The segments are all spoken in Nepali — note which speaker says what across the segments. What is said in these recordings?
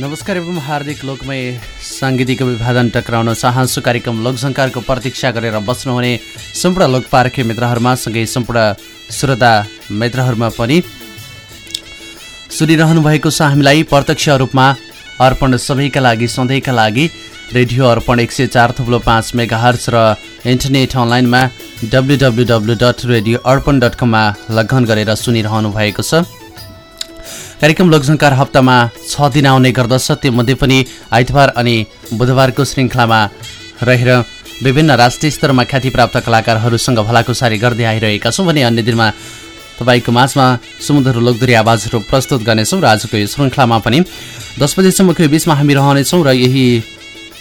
Speaker 1: नमस्कार एवं हार्दिक लोकमय साङ्गीतिक अभिवादन टक्राउन चाहन्छु कार्यक्रम लोकसङ्कारको प्रतीक्षा गरेर बस्नुहुने सम्पूर्ण लोकपार्की मित्रहरूमा सँगै सम्पूर्ण श्रोता मित्रहरूमा पनि। सुनिरहनु भएको छ हामीलाई प्रत्यक्ष रूपमा अर्पण सबैका लागि सधैँका लागि रेडियो अर्पण एक सय चार थुप्लो पाँच मेगा हर्च र इन्टरनेट अनलाइनमा W W W dot radio Arpan dot कममा लगन गरेर सुनिरहनु भएको छ। कार्यक्रम लोकसङ्कार हप्तामा छ दिन आउने गर्दछ। त्योमध्ये पनि आइतबार अनि बुधबारको श्रृङ्खलामा रहेर विभिन्न राष्ट्रिय स्तरमा ख्याति प्राप्त कलाकारहरूसँग भलाकुसारी गर्दै आइरहेका छौँ भने अन्य दिनमा तपाईँको माझमा समुद्र लोकदोरी आवाजहरू प्रस्तुत गर्नेछौँ र आजको यो श्रृङ्खलामा पनि दस बजीसम्मको बिचमा हामी रहनेछौँ र यही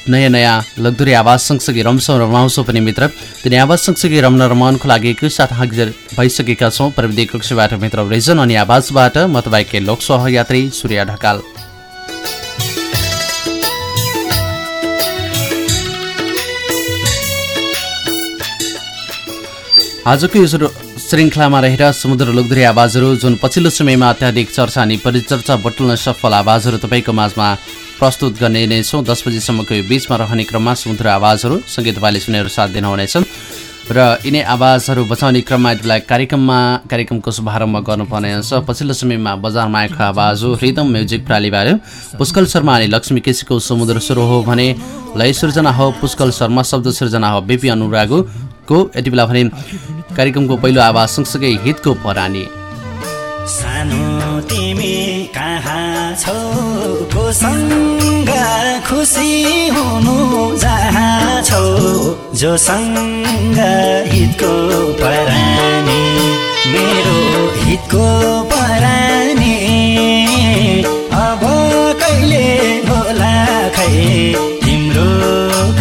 Speaker 1: नयाँ नयाँ लग्दुरी आवाज सँगसँगै रम्छौँ रमाउँछौँ पनि मित्र। तिनी आवाज सँगसँगै रम्न रमाउनुको लागि एकैसाथ हाजिर भइसकेका छौँ। प्रविधि कक्षबाट मित्र रिजन अनि आवाजबाट म तपाईँकै लोक सहयात्री सूर्य ढकाल। आजको यो श्रृङ्खलामा रहेर समुद्र लोकधुरी आवाजहरू जुन पछिल्लो समयमा अत्याधिक चर्चा अनि परिचर्चा बटुल्न सफल आवाजहरू तपाईँको माझमा प्रस्तुत गर्ने नै छौँ। दस बजीसम्मको यो बिचमा रहने क्रममा समुद्र आवाजहरू सँगै तपाईँले सुनेर साथ दिनुहुनेछन् र यिनै आवाजहरू बचाउने क्रममा यति कार्यक्रममा कार्यक्रमको शुभारम्भ गर्नुपर्ने हुन्छ पछिल्लो समयमा बजारमा आएको आवाज हो रिदम म्युजिक प्रालीबाट पुष्कल शर्मा अनि लक्ष्मी केसीको समुद्र सुरु हो भने लय सृजना हो पुष्कल शर्मा शब्द सृजना हो बिपी अनुरागको यति बेला भने कार्यक्रमको पहिलो आवाज सँगसँगै हितको परानी।
Speaker 2: कोसँग खुसी हुनु जहाँ छौ जोसँग हितको परानी मेरो हितको परानी। अब कहिले होला खै तिम्रो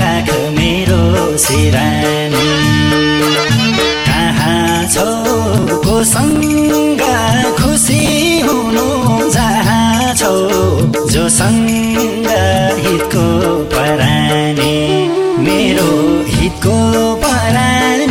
Speaker 2: काख मेरो सिरानी। कहाँ छौ कोसँग छौ जोसँग हितको परानी मेरो हितको परानी।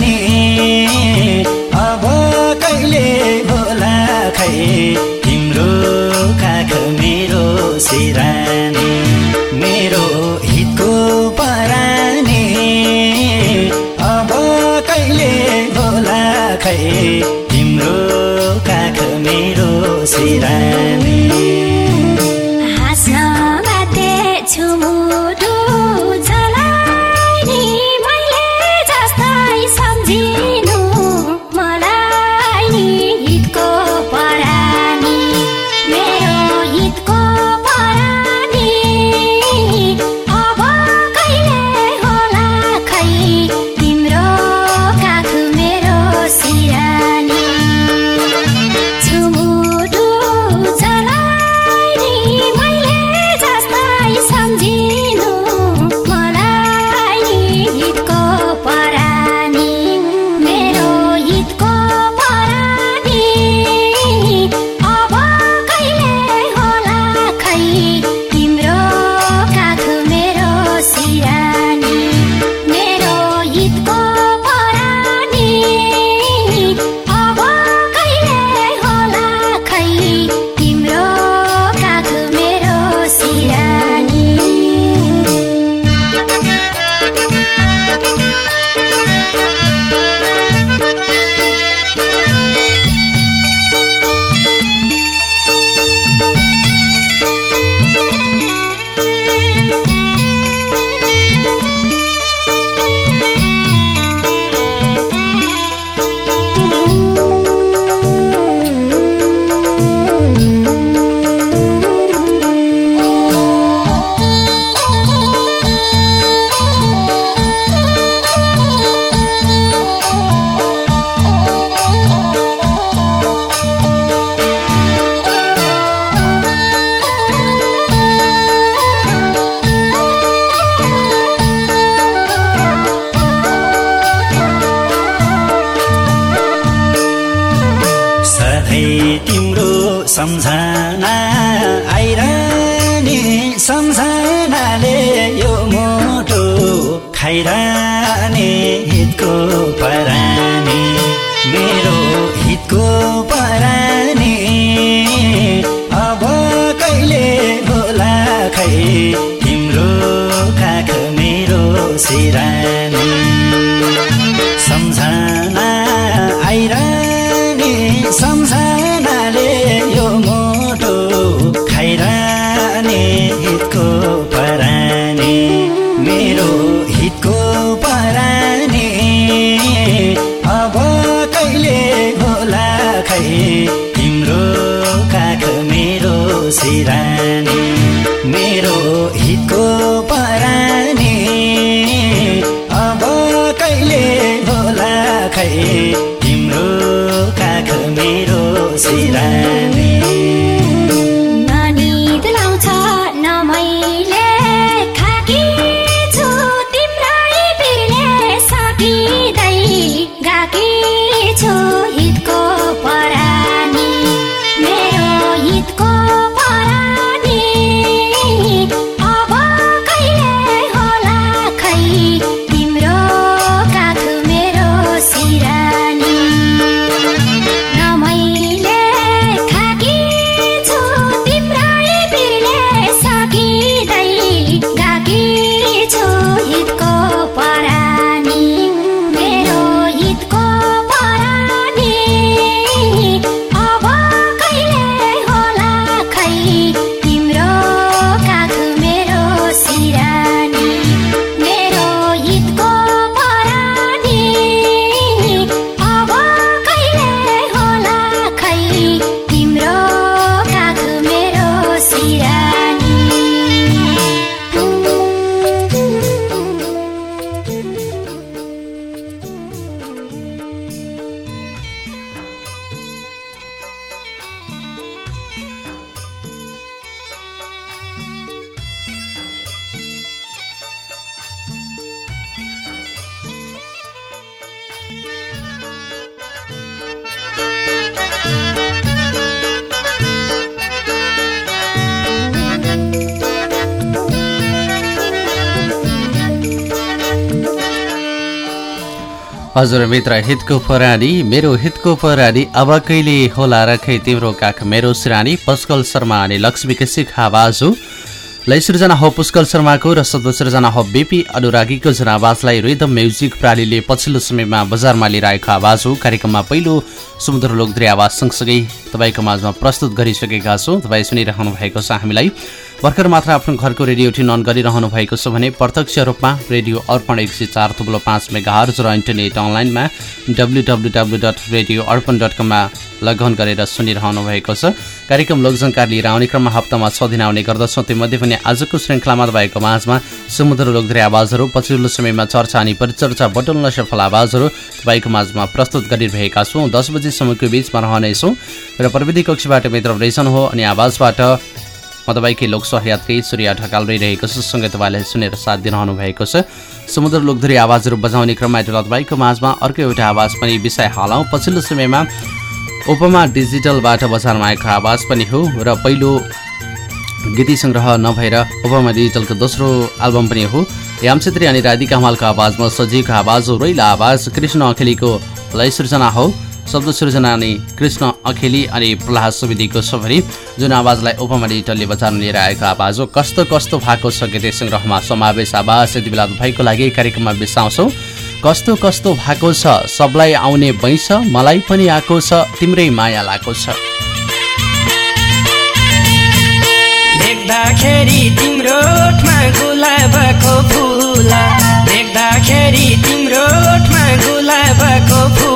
Speaker 2: तिम्रो
Speaker 3: सम्झना
Speaker 2: आइरहने सम्झनाले यो मोटो खाइरहने हितको परानी मेरो हितको परानी। अब कहिले होला खै तिम्रो काख मेरो सिरानी।
Speaker 1: हजुर मित्र हितको परानी मेरो हितको परानी अब कहिले होला रखे तिम्रो काख मेरो सिरानी पस्कल शर्मा अनि लक्ष्मी केसीको आवाज। हो लय सृजना हो पुष्कल शर्माको र शब्द सृजना हो बिपी अनुरागीको जनावाजलाई रिदम म्युजिक प्रालीले पछिल्लो समयमा बजारमा लिएर आएको आवाज। हो कार्यक्रममा पहिलो समुद्र लोकद्री आवाज सँगसँगै तपाईँको माझमा प्रस्तुत गरिसकेका छौँ। तपाईँ सुनिरहनु भएको छ हामीलाई। भर्खर मात्र आफ्नो घरको रेडियो ट्युन अन गरिरहनु भएको छ भने प्रत्यक्ष रूपमा रेडियो अर्पण एक सय चार थुप्रो पाँच मेगाहर्ज र इन्टरनेट अनलाइनमा W W W dot radio Arpan dot कममा लगन गरेर सुनिरहनु भएको छ। कार्यक्रम लोकजनकार लिएर आउने क्रममा हप्तामा छ दिन आउने गर्दछौँ। त्योमध्ये पनि आजको श्रृङ्खलामा तपाईँको माझमा समुद्र लोकधरी आवाजहरू पछिल्लो समयमा चर्चा अनि परिचर्चा बटुल्न सफल आवाजहरू तपाईँको माझमा प्रस्तुत गरिरहेका छौँ। दस बजीसम्मको बिचमा रहनेछौँ र प्रविधि कक्षबाट मित्र रेसन हो अनि आवाजबाट म तपाईँकै लोक सहयात्री सूर्य ढकाल रहिरहेको छु। सँगै तपाईँलाई सुनेर साथ दिइरहनु भएको छ। समुद्र लोकधरी आवाजहरू बजाउने क्रममा तपाईँको माझमा अर्को एउटा आवाज पनि विषय हालौँ। पछिल्लो समयमा उपमा डिजिटलबाट बजारमा आएको आवाज पनि हो र पहिलो गीती सङ्ग्रह नभएर उपमा डिजिटलको दोस्रो एल्बम पनि हो। याम छेत्री अनि राधिका हमालको आवाजमा सजीवको आवाज हो। रैला आवाज कृष्ण अखेलीको लय सृजना हो। शब्द सृजना अनि कृष्ण अखेली अनि प्रहलाद सुवेदीको सभरी जुन आवाजलाई उपमा डिजिटलले बजारमा लिएर आएको आवाज हो कस्तो कस्तो भएको छ गीत सङ्ग्रहमा समावेश आवाज यति बेला तपाईँको लागि कार्यक्रममा बिसाउँछौँ। कस्तो कस्तो भएको छ? सबलाई आउने बैछ मलाई पनि आएको छ तिम्रै माया लागेको छ।
Speaker 4: देख्दाखेरि तिम्रो ओठमा गुलाबको फुला। देख्दाखेरि तिम्रो ओठमा गुलाबको फुला।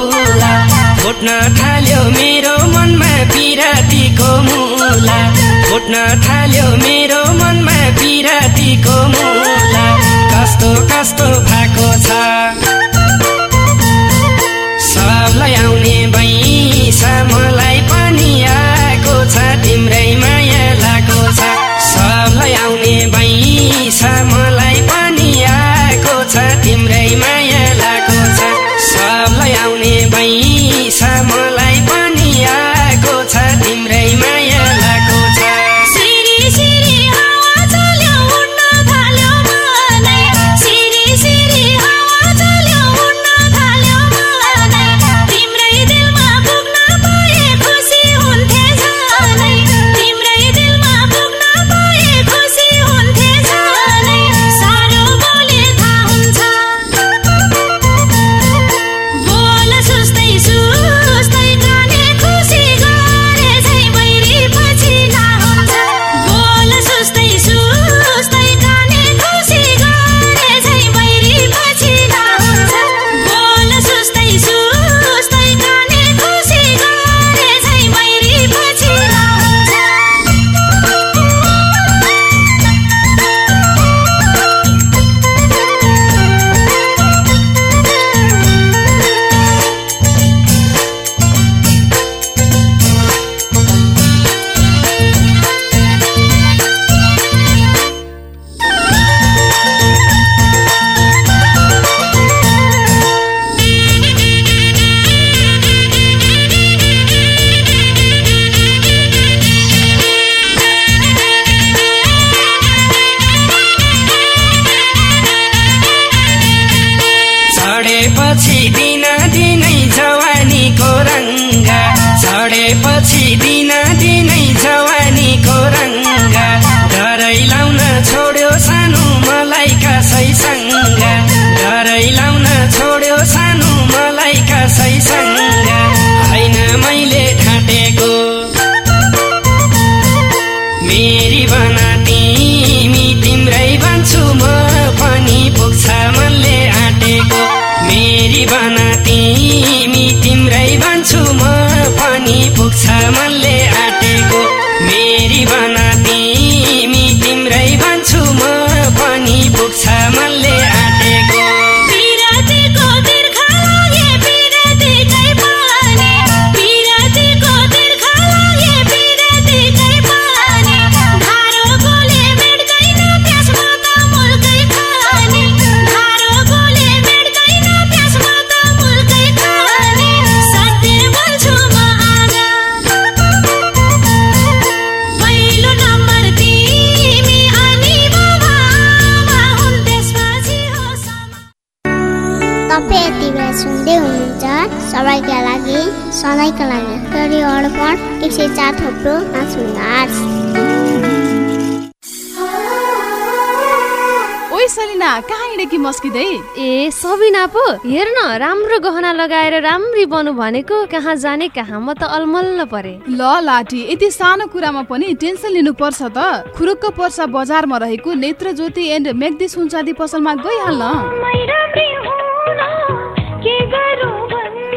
Speaker 4: फुट्न थाल्यो मेरो मनमा पिरातीको मुला। फुट्न थाल्यो मेरो मनमा पिरातीको मुला।
Speaker 5: मस्किँदै?
Speaker 6: ए सबिना पो हेर न राम्रो गहना लगाएर राम्री बनु भनेको कहाँ जाने कहाँ म त अलमल्ल परे।
Speaker 5: ल लाठी यति सानो कुरामा पनि टेन्सन लिनु पर्छ त। खुरुक्क पर्सा बजारमा रहेको नेत्र ज्योति एन्ड मेग्दी सुनचाँदी पसलमा गइहाल्न।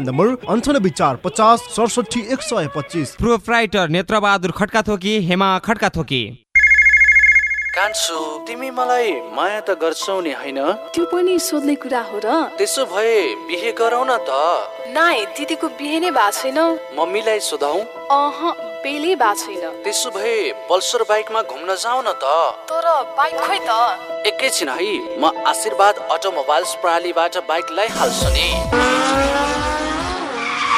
Speaker 7: नम्बर अन्ठानब्बे चार पचास सडसठी एक सय पच्चिस।
Speaker 8: प्रोप्राइटर नेत्रबहादुर खड्का थोकी हेमा खड्का थोकी
Speaker 1: कान्छु तिमी मलाई माया त गर्छौ नि होइन?
Speaker 5: त्यो पनि सोध्ने कुरा हो र।
Speaker 1: त्यसो भए बिहे गरौ न त।
Speaker 5: नाइ दिदीको बिहे नै भएको छैन।
Speaker 1: मम्मीलाई सोधौ।
Speaker 5: अह बेलै भएको छैन।
Speaker 1: त्यसो भए पल्सर बाइकमा घुम्न जाऊ न त।
Speaker 5: तर बाइक खोइ त।
Speaker 1: एकैछिन है म आशीर्वाद अटोमोबाइल्स प्रणालीबाट बाइक ल्याइहाल्छु नि
Speaker 5: वाउ यति छिटै वाउ यति छिटै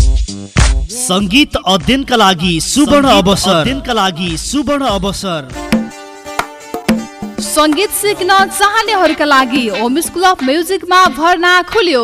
Speaker 9: सङ्गीत अध्ययनका लागि सुवर्ण अवसर। अध्ययनका लागि सुवर्ण अवसर।
Speaker 5: सङ्गीत सिक्न चाहनेहरूका लागि होम स्कुल अफ म्युजिकमा भर्ना खुल्यो।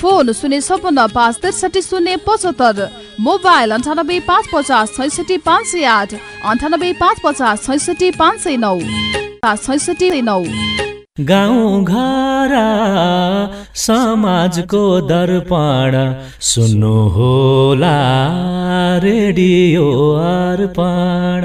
Speaker 5: फोन शून्य छपन्न पाँच त्रिसठी शून्य पचहत्तर मोबाइल अन्ठानब्बे पाँच पचास छैसठी पाँच सय आठ अन्ठानब्बे पाँच पचास छैसठी पाँच सय नौ। छैसठी नौ।
Speaker 10: गाउँ घर समाजको दर्पण सुन्नु होला रेडियो अर्पण।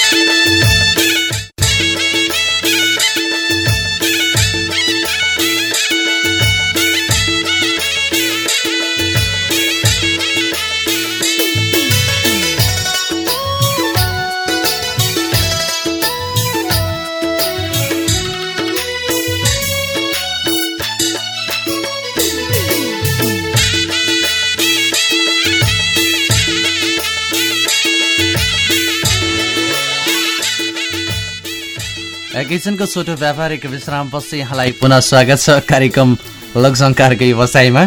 Speaker 1: एकैछिनको छोटो व्यापारिक विश्रामपछि यहाँलाई पुनः स्वागत छ कार्यक्रम लोकसङ्कारको व्यवसायमा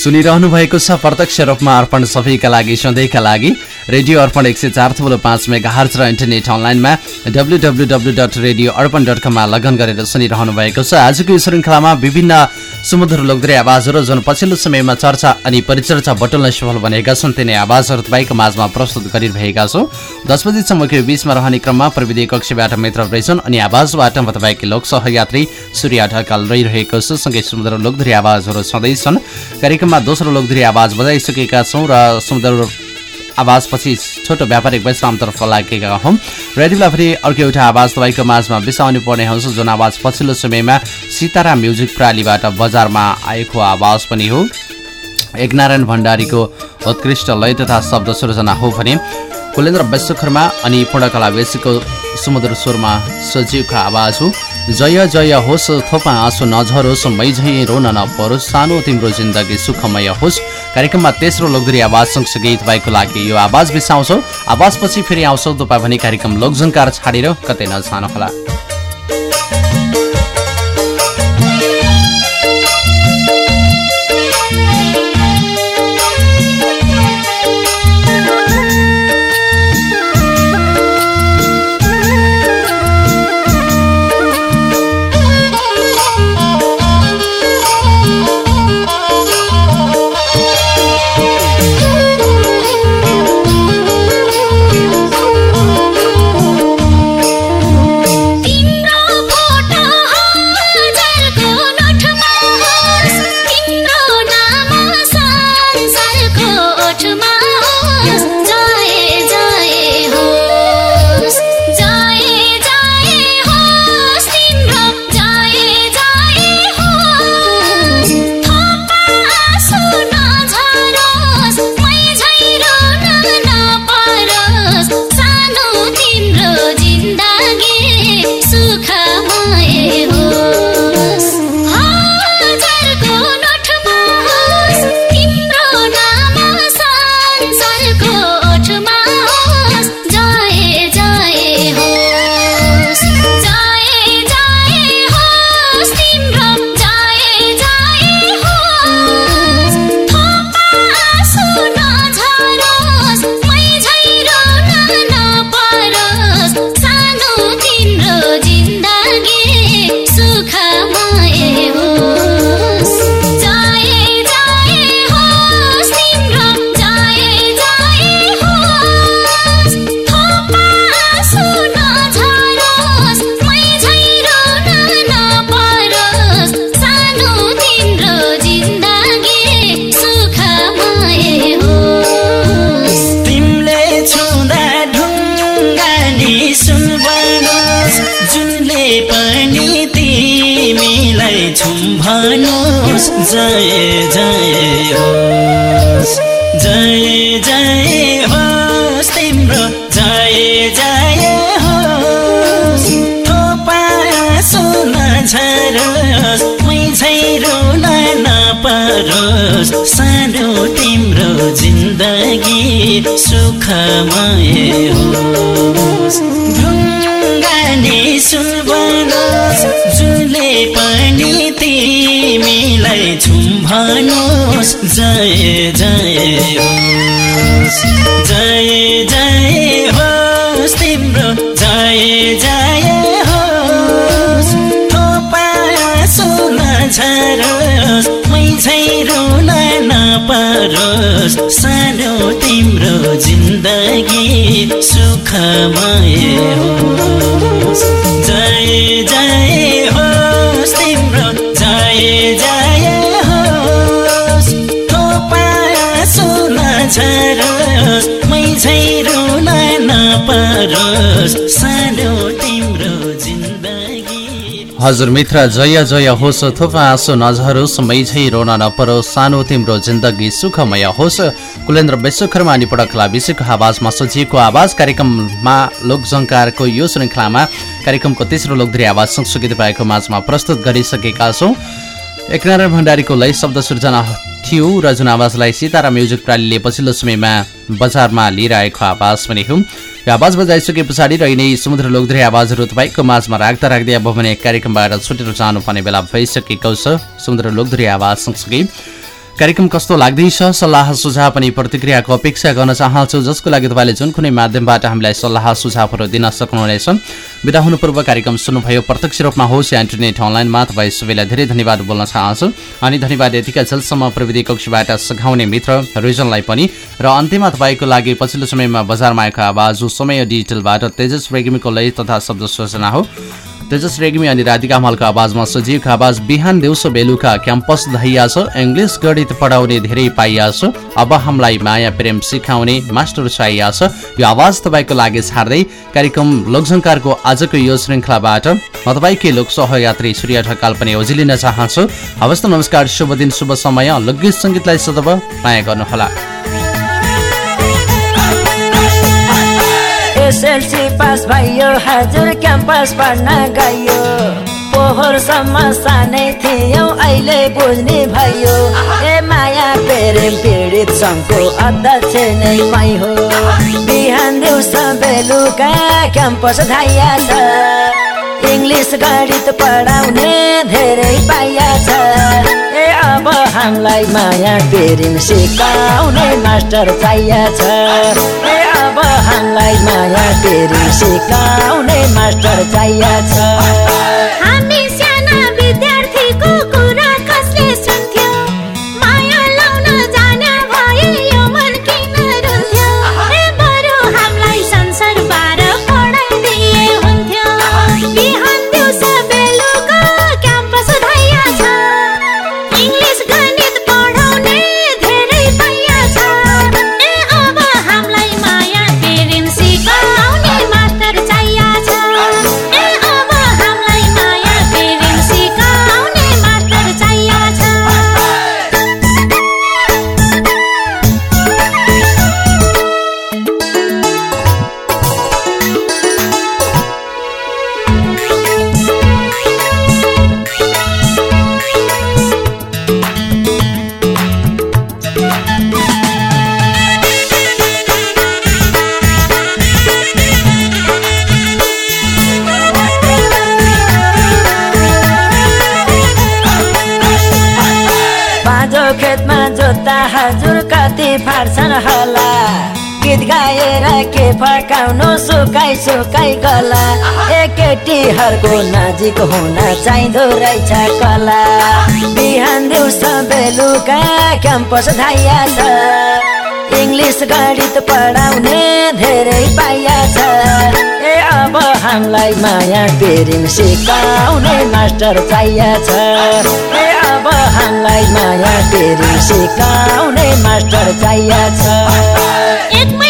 Speaker 1: सुनिरहनु भएको छ। प्रत्यक्ष रूपमा अर्पण सबैका लागि सधैँका लागि। रेडियो अर्पण एक सय चार थुप्रो पाँच मेगा हर्च र इन्टरनेट अनलाइनमा W W W dot radio Arpan dot कममा लगन गरेर सुनिरहनु भएको छ। आजको यो श्रृङ्खलामा विभिन्न सुमधुर लोकदरी आवाजहरू जुन पछिल्लो समयमा चर्चा अनि परिचर्चा बटुल्न सफल बनेका छन् तिनै आवाजहरू तपाईँको माझमा प्रस्तुत गरिरहेका छौँ। दस बजीसम्मको बिचमा रहने क्रममा प्रविधि कक्षबाट मित्र रहेछन् अनि आवाजबाट म तपाईँको लोक सहयात्री सूर्य ढकाल रहिरहेको छु। सँगै सुमधुर लोकधरी आवाजहरू छँदैछन्। कार्यक्रममा दोस्रो लोकधरी आवाज बजाइसकेका छौँ र सुमधुर आवाजपछि छोटो व्यापारिक विश्रामतर्फ लागेका हौँ र यति बेला फेरि अर्को एउटा आवाज तपाईँको माझमा बिसाउनु पर्ने हुन्छ जुन आवाज पछिल्लो समयमा सीताराम म्युजिक प्रालीबाट बजारमा आएको आवाज पनि हो। एकनारायण भण्डारीको उत्कृष्ट लय तथा शब्द सृजना हो भने कुलेन्द्र विश्वकर्मा अनि पूर्णकला वेशीको सुमधुर स्वरमा सजीवको आवाज हो। जय जय होस् थोपा आँसु नझरोस् मै झै रोन नपरोस् सानो तिम्रो जिन्दगी सुखमय होस्। कार्यक्रममा तेस्रो लोकदरी आवाज सँगसँगै तपाईँको लागि यो आवाज बिसाउँछौ। आवाजपछि फेरि आउँछौ तपाईँ भने कार्यक्रम लोकझङ्कार छाडेर कतै नजानु
Speaker 2: जय जय होस्। जय जय होस् तिम्रो। जय जय होस्। थोपा सुन झरोस्। मै झै रुन नपरोस् सानो तिम्रो जिन्दगी सुखमय होस्। ढुङ्गाने सुनबनोस् जुले पनि झुम्भनोस् जय जय होस्। जय जय होस् तिम्रो जय जय होस्। सुन झरोस् मै झै रुन नपरोस्। सानो तिम्रो जिन्दगी सुखमय होस्।
Speaker 1: हजुर मित्र जय जय होस् थोपा आँसु नझरोस् मैझै रोन नपरोस् सानो तिम्रो जिन्दगी सुखमय होस्। कुलेन्द्र विश्वकर्मा निपडकला विषयको आवाजमा सजिएको आवाज कार्यक्रममा लोकजङ्कारको यो श्रृङ्खलामा कार्यक्रमको तेस्रो लोकधरी आवाज सँगसँगै तपाईँको माझमा प्रस्तुत गरिसकेका छौँ। एकनारायण भण्डारीको लय शब्द सृजना थियो र जुन आवाजलाई सितारा म्युजिक प्रालीले पछिल्लो समयमा बजारमा लिएर आवाज पनि हो। यो आवाज बजाइसके पछाडि र यिनै समुद्र लोकधरी आवाजहरू तपाईँको माझमा राख्दा राख्दै अब भने कार्यक्रमबाट छुटेर जानुपर्ने बेला भइसकेको छ। समुद्र लोकधरी आवाज सँगसँगै। कार्यक्रम कस्तो लाग्दैछ? सल्लाह सुझाव पनि प्रतिक्रियाको अपेक्षा गर्न चाहन्छु जसको लागि तपाईँले जुन कुनै माध्यमबाट हामीलाई सल्लाह सुझावहरू दिन सक्नुहुनेछ। बिदा हुनु कार्यक्रम सुन्नुभयो। प्रत्यक्ष रूपमा होस् या इन्टरनेट अनलाइनमा तपाईँ सबैलाई धेरै धन्यवाद बोल्न चाहन्छु। अनि धन्यवाद यतिका जेलसम्म प्रविधि कक्षबाट सघाउने मित्र रिजनलाई पनि। र अन्त्यमा तपाईँको लागि पछिल्लो समयमा बजारमा आएको आवाज समय डिजिटलबाट तेजस रेग्मीको लय तथा शब्द सूचना हो। तेजस रेग्मी अनि राधिका मलको आवाजमा सजीवको आवाज बिहान दिउँसो बेलुका क्याम्पस धैया छ इङ्ग्लिस गणित पढाउने धेरै पाइया छ अब हामीलाई माया प्रेम सिकाउने मास्टर चाहिया छ यो आवाज तपाईँको लागि छाड्दै कार्यक्रम लोकसङ्कारको आजको यो श्रृङ्खलाबाट म तपाईँकै लोक सहयात्री सूर्य ढकाल पनि ओझी लिन चाहन्छु। हवस् त नमस्कार शुभ दिन शुभ समय। लोकगीत सङ्गीतलाई सदव माया गर्नुहोला।
Speaker 11: एसएलसी पास भयो हजुर क्याम्पस पढ्न गयो पोहोरसम्म सानै थियौ अहिले बुझ्ने भयो। ए माया प्रेम पीडित सङ्घको अध्यक्ष नै मै हो। बिहान दिउँसो बेलुका क्याम्पस धाइया छ। इङ्ग्लिस गणित पढाउने धेरै पाइया छ। हामीलाई माया प्रेम सिकाउने मास्टर चाहिया छ। अब हामीलाई माया प्रेम सिकाउने मास्टर चाहिया छ। जोत्दा हजुर कति फाट्छन् होला। गीत गाएर के फकाउनु सुकाइ सुकाइ गला। ए केटीहरूको नजिक हुन चाहिँदो रहेछ कला। बिहान दिउँसो बेलुका क्याम्पस धाइया छ। इङ्ग्लिस गणित पढाउने धेरै पाइया छ। हामीलाई माया प्रेम सिकाउने मास्टर चाहिया छ। अब हामीलाई माया प्रेम सिकाउने मास्टर चाहिया छ।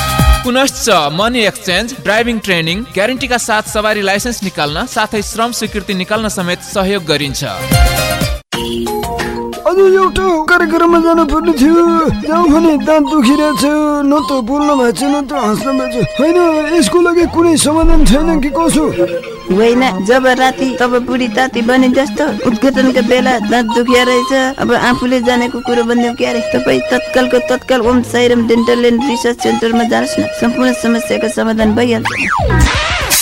Speaker 12: पुनश्च मनी एक्सचेन्ज ड्राइभिङ ट्रेनिङ ग्यारेन्टीका साथ सवारी लाइसेन्स निकाल्न साथै श्रम स्वीकृति निकाल्न समेत सहयोग गरिन्छ।
Speaker 13: एउटा यसको लागि कुनै समाधान छैन कि कसो?
Speaker 14: होइन जब राति तब बुढी ताती बने जस्तो उद्घाटनका बेला दाँत दुखिया रहेछ। अब आफूले जानेको कुरो बनियो क्यारे तपाईँ तत्कालको तत्काल Om Sairam dental and research सेन्टरमा जानुहोस् न। सम्पूर्ण समस्याको समाधान भइहाल्छ।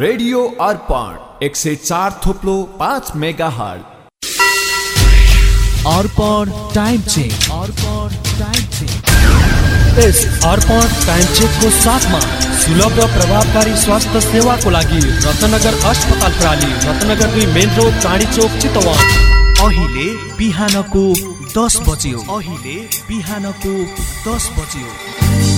Speaker 15: रेडियो अर्पण एक सय चार थोप्लो पाँच मेगा हल
Speaker 16: Arpan time check. Arpan time check. यस अर्पण टाइम चेकको साथमा सुलभ र प्रभावकारी स्वास्थ्य सेवाको लागि रत्नगर अस्पताल प्राली रत्नगर दुई मेन रोड चाँडी चोक चितवन।
Speaker 9: अहिले बिहानको दस बज्यो। अहिले बिहानको दस बज्यो।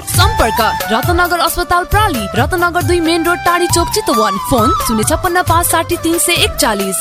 Speaker 17: सम्पर्क रत्नगर अस्पताल प्राली रत्नगर दुई मेन रोड टाढी चोक चितवन। फोन शून्य छप्पन्न पाँच साठी तिन सय एकचालिस।